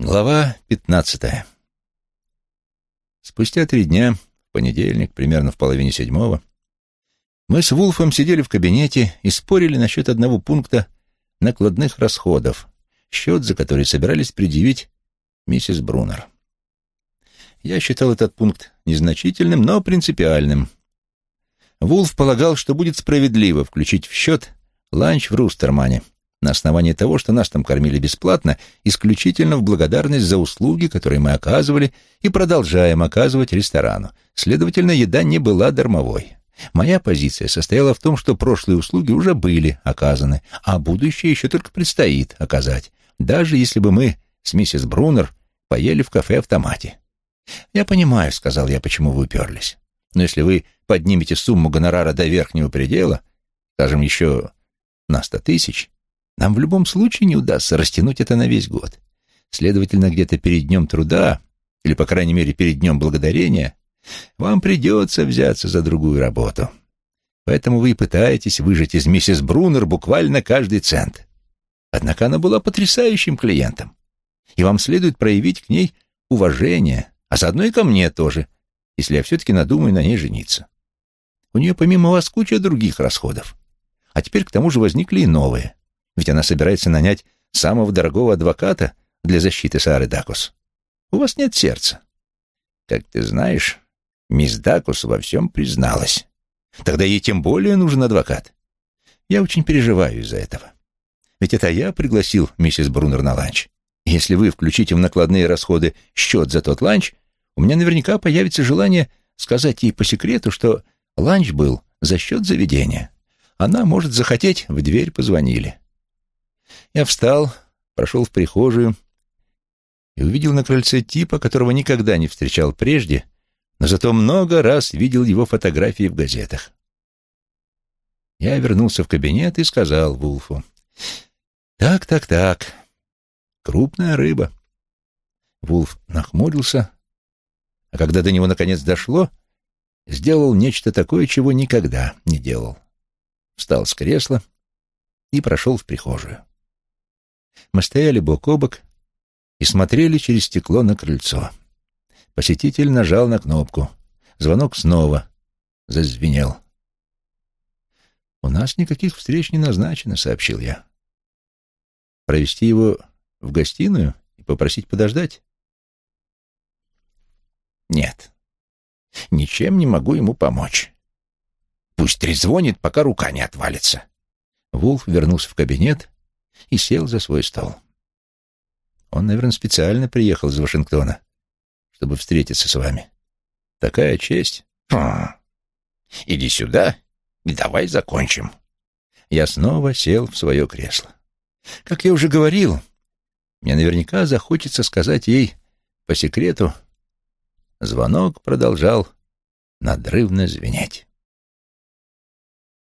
Глава пятнадцатая. Спустя три дня, в понедельник, примерно в половине седьмого, мы с Вулфом сидели в кабинете и спорили насчет одного пункта накладных расходов, счет за который собирались предъявить миссис Брунер. Я считал этот пункт незначительным, но принципиальным. Вулф полагал, что будет справедливо включить в счет ланч в Рустермане — на основании того, что нас там кормили бесплатно, исключительно в благодарность за услуги, которые мы оказывали и продолжаем оказывать ресторану. Следовательно, еда не была дармовой. Моя позиция состояла в том, что прошлые услуги уже были оказаны, а будущее еще только предстоит оказать, даже если бы мы с миссис Брунер поели в кафе-автомате. «Я понимаю», — сказал я, — «почему вы уперлись. Но если вы поднимете сумму гонорара до верхнего предела, скажем, еще на сто тысяч, нам в любом случае не удастся растянуть это на весь год. Следовательно, где-то перед днем труда, или, по крайней мере, перед днем благодарения, вам придется взяться за другую работу. Поэтому вы и пытаетесь выжать из миссис Брунер буквально каждый цент. Однако она была потрясающим клиентом, и вам следует проявить к ней уважение, а заодно и ко мне тоже, если я все-таки надумаю на ней жениться. У нее помимо вас куча других расходов. А теперь к тому же возникли и новые. Ведь она собирается нанять самого дорогого адвоката для защиты Сары Дакус. У вас нет сердца. Как ты знаешь, мисс Дакус во всем призналась. Тогда ей тем более нужен адвокат. Я очень переживаю из-за этого. Ведь это я пригласил миссис Брунер на ланч. Если вы включите в накладные расходы счет за тот ланч, у меня наверняка появится желание сказать ей по секрету, что ланч был за счет заведения. Она может захотеть, в дверь позвонили. Я встал, прошел в прихожую и увидел на крыльце типа, которого никогда не встречал прежде, но зато много раз видел его фотографии в газетах. Я вернулся в кабинет и сказал Вулфу. «Так, так, так. Крупная рыба». Вулф нахмурился, а когда до него наконец дошло, сделал нечто такое, чего никогда не делал. Встал с кресла и прошел в прихожую. Мы стояли бок о бок и смотрели через стекло на крыльцо. Посетитель нажал на кнопку. Звонок снова зазвенел. «У нас никаких встреч не назначено», — сообщил я. «Провести его в гостиную и попросить подождать?» «Нет, ничем не могу ему помочь. Пусть трезвонит, пока рука не отвалится». Вулф вернулся в кабинет и сел за свой стол. Он, наверное, специально приехал из Вашингтона, чтобы встретиться с вами. Такая честь. Хм. Иди сюда и давай закончим. Я снова сел в свое кресло. Как я уже говорил, мне наверняка захочется сказать ей по секрету. Звонок продолжал надрывно звенеть.